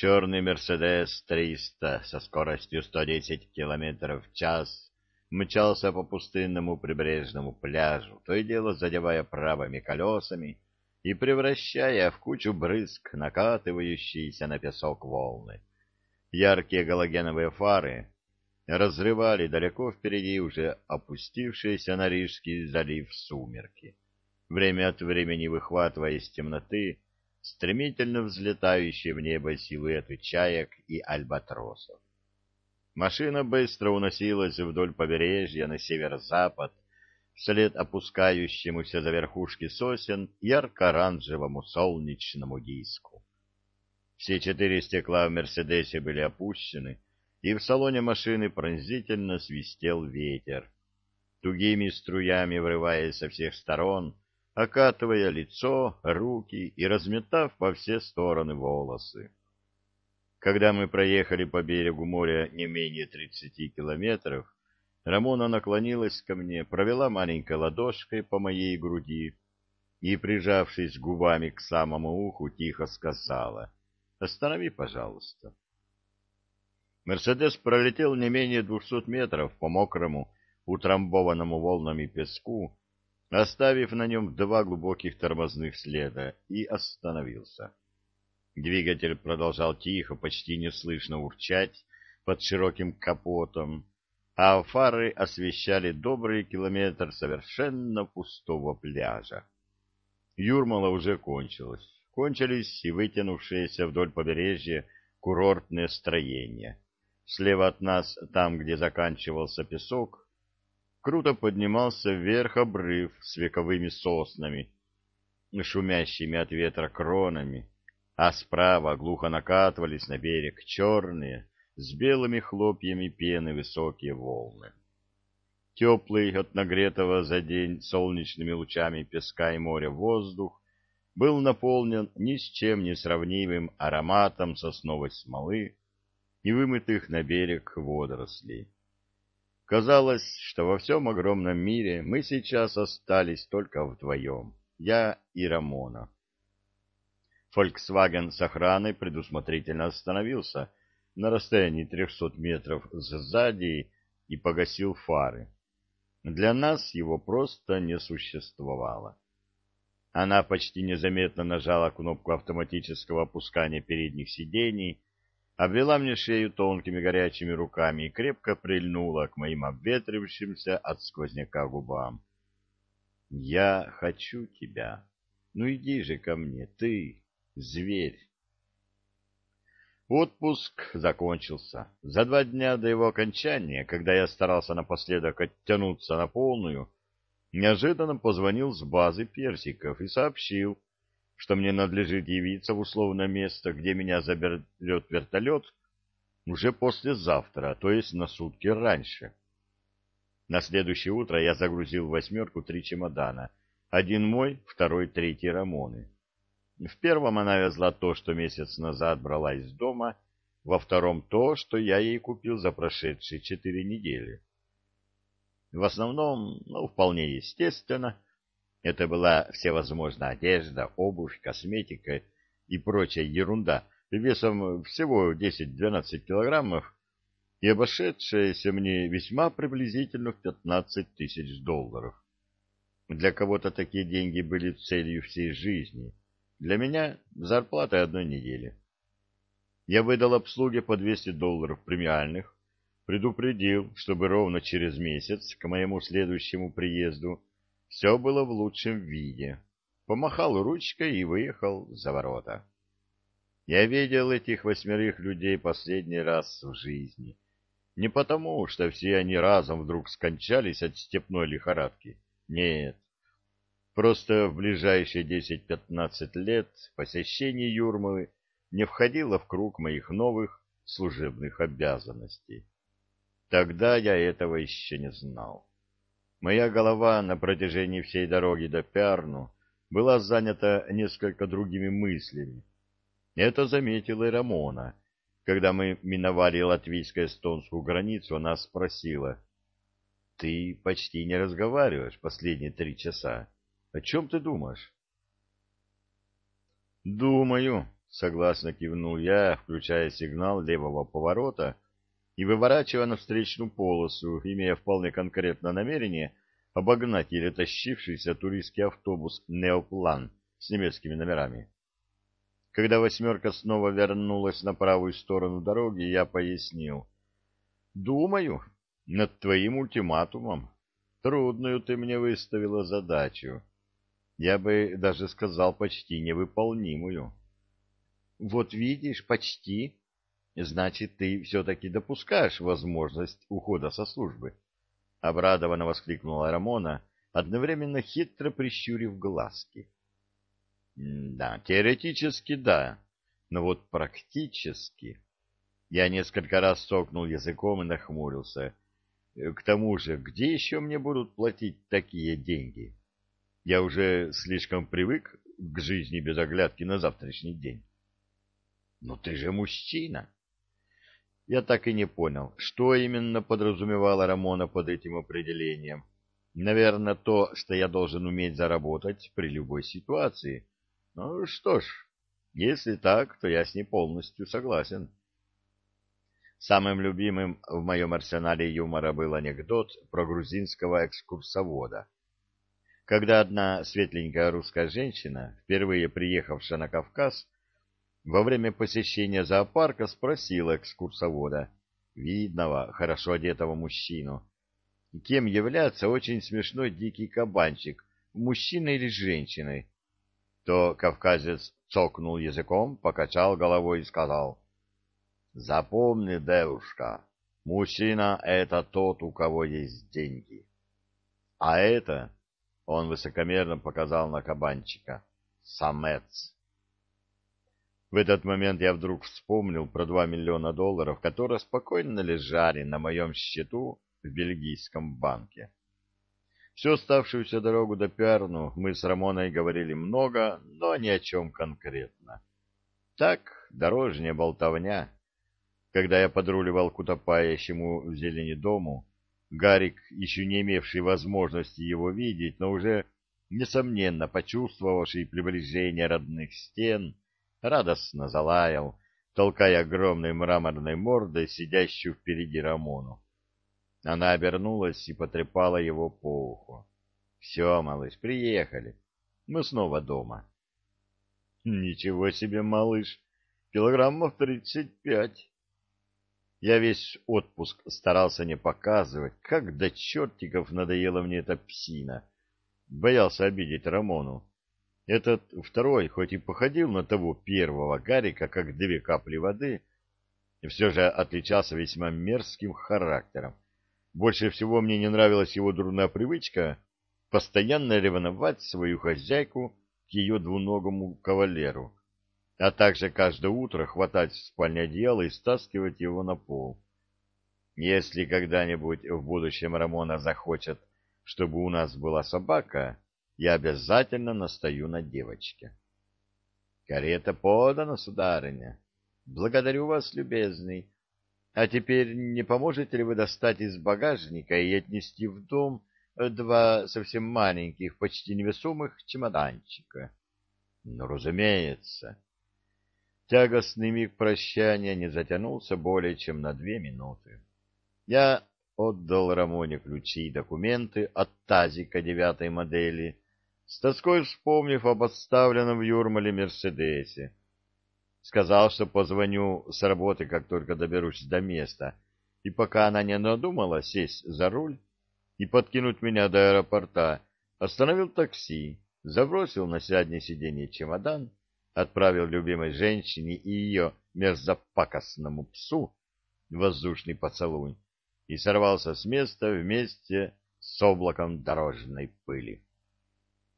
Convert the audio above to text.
Черный «Мерседес-300» со скоростью 110 км в час мчался по пустынному прибрежному пляжу, то и дело задевая правыми колесами и превращая в кучу брызг накатывающиеся на песок волны. Яркие галогеновые фары разрывали далеко впереди уже опустившиеся на Рижский залив сумерки, время от времени выхватывая из темноты стремительно взлетающие в небо силуэты чаек и альбатросов. Машина быстро уносилась вдоль побережья на северо-запад, вслед опускающемуся за верхушки сосен ярко-оранжевому солнечному диску. Все четыре стекла в «Мерседесе» были опущены, и в салоне машины пронзительно свистел ветер, тугими струями врываясь со всех сторон, окатывая лицо, руки и разметав по все стороны волосы. Когда мы проехали по берегу моря не менее тридцати километров, Рамона наклонилась ко мне, провела маленькой ладошкой по моей груди и, прижавшись губами к самому уху, тихо сказала «Останови, пожалуйста». Мерседес пролетел не менее двухсот метров по мокрому, утрамбованному волнами песку, оставив на нем два глубоких тормозных следа, и остановился. Двигатель продолжал тихо, почти неслышно урчать под широким капотом, а фары освещали добрый километр совершенно пустого пляжа. Юрмала уже кончилась. Кончились и вытянувшиеся вдоль побережья курортные строения. Слева от нас, там, где заканчивался песок, круто поднимался вверх обрыв с вековыми соснами, шумящими от ветра кронами, а справа глухо накатывались на берег черные, с белыми хлопьями пены высокие волны. Теплый от нагретого за день солнечными лучами песка и моря воздух был наполнен ни с чем не сравнимым ароматом сосновой смолы и вымытых на берег водорослей. Казалось, что во всем огромном мире мы сейчас остались только вдвоем, я и Рамона. Фольксваген с охраной предусмотрительно остановился на расстоянии трехсот метров сзади и погасил фары. Для нас его просто не существовало. Она почти незаметно нажала кнопку автоматического опускания передних сидений, обвела мне шею тонкими горячими руками и крепко прильнула к моим обветрившимся от сквозняка губам. «Я хочу тебя. Ну иди же ко мне, ты, зверь!» Отпуск закончился. За два дня до его окончания, когда я старался напоследок оттянуться на полную, неожиданно позвонил с базы персиков и сообщил, что мне надлежит явиться в условное место, где меня заберет вертолет, уже послезавтра, то есть на сутки раньше. На следующее утро я загрузил в восьмерку три чемодана. Один мой, второй, третий Рамоны. В первом она везла то, что месяц назад брала из дома, во втором то, что я ей купил за прошедшие четыре недели. В основном, ну, вполне естественно, это была всевозможная одежда, обувь, косметика и прочая ерунда весом всего 10-12 килограммов и обошедшаяся мне весьма приблизительно в 15 тысяч долларов. Для кого-то такие деньги были целью всей жизни. Для меня зарплата одной недели. Я выдал обслуге по 200 долларов премиальных, предупредил, чтобы ровно через месяц, к моему следующему приезду, все было в лучшем виде. Помахал ручкой и выехал за ворота. Я видел этих восьмерых людей последний раз в жизни. Не потому, что все они разом вдруг скончались от степной лихорадки. Нет. Просто в ближайшие десять-пятнадцать лет посещение Юрмалы не входило в круг моих новых служебных обязанностей. Тогда я этого еще не знал. Моя голова на протяжении всей дороги до Пярну была занята несколько другими мыслями. Это заметила и Рамона. Когда мы миновали латвийско-эстонскую границу, она спросила, «Ты почти не разговариваешь последние три часа. О чем ты думаешь?» «Думаю», согласно кивнул я, включая сигнал левого поворота и выворачивая на встречную полосу, имея вполне конкретное намерение обогнать еле тащившийся туристский автобус «Неоплан» с немецкими номерами. Когда «восьмерка» снова вернулась на правую сторону дороги, я пояснил. «Думаю над твоим ультиматумом. Трудную ты мне выставила задачу. Я бы даже сказал, почти невыполнимую». «Вот видишь, почти. Значит, ты все-таки допускаешь возможность ухода со службы». — обрадованно воскликнула Рамона, одновременно хитро прищурив глазки. — Да, теоретически да, но вот практически... Я несколько раз сокнул языком и нахмурился. К тому же, где еще мне будут платить такие деньги? Я уже слишком привык к жизни без оглядки на завтрашний день. — Но ты же мужчина! Я так и не понял, что именно подразумевала Рамона под этим определением. Наверное, то, что я должен уметь заработать при любой ситуации. Ну что ж, если так, то я с ней полностью согласен. Самым любимым в моем арсенале юмора был анекдот про грузинского экскурсовода. Когда одна светленькая русская женщина, впервые приехавшая на Кавказ, во время посещения зоопарка спросила экскурсовода, видного, хорошо одетого мужчину, кем является очень смешной дикий кабанчик, мужчиной или женщиной. То кавказец цокнул языком, покачал головой и сказал, «Запомни, девушка, мужчина — это тот, у кого есть деньги. А это, — он высокомерно показал на кабанчика, — самец». В этот момент я вдруг вспомнил про два миллиона долларов, которые спокойно лежали на моем счету в бельгийском банке. Всю оставшуюся дорогу до Пярну мы с Рамоной говорили много, но ни о чем конкретно. Так, дорожняя болтовня. Когда я подруливал к утопающему в зелени дому, Гарик, еще не имевший возможности его видеть, но уже, несомненно, почувствовавший приближение родных стен, радостно залаял, толкая огромной мраморной мордой сидящую впереди Рамону. Она обернулась и потрепала его по уху. — Все, малыш, приехали. Мы снова дома. — Ничего себе, малыш, килограммов тридцать пять. Я весь отпуск старался не показывать, как до чертиков надоела мне эта псина. Боялся обидеть Рамону. Этот второй, хоть и походил на того первого Гарика, как две капли воды, все же отличался весьма мерзким характером. Больше всего мне не нравилась его дурная привычка постоянно ревновать свою хозяйку к ее двуногому кавалеру, а также каждое утро хватать в спальне одеяло и стаскивать его на пол. Если когда-нибудь в будущем Рамона захочет, чтобы у нас была собака, я обязательно настаю на девочке. Карета подана, сударыня. Благодарю вас, любезный. А теперь не поможете ли вы достать из багажника и отнести в дом два совсем маленьких, почти невесомых чемоданчика? Ну, разумеется. Тягостный миг прощания не затянулся более чем на две минуты. Я отдал Рамоне ключи и документы от тазика девятой модели, с тоской вспомнив об отставленном в Юрмале Мерседесе. Сказал, что позвоню с работы, как только доберусь до места, и пока она не надумала сесть за руль и подкинуть меня до аэропорта, остановил такси, забросил на заднее сиденье чемодан, отправил любимой женщине и ее мерзопакостному псу воздушный поцелуй и сорвался с места вместе с облаком дорожной пыли.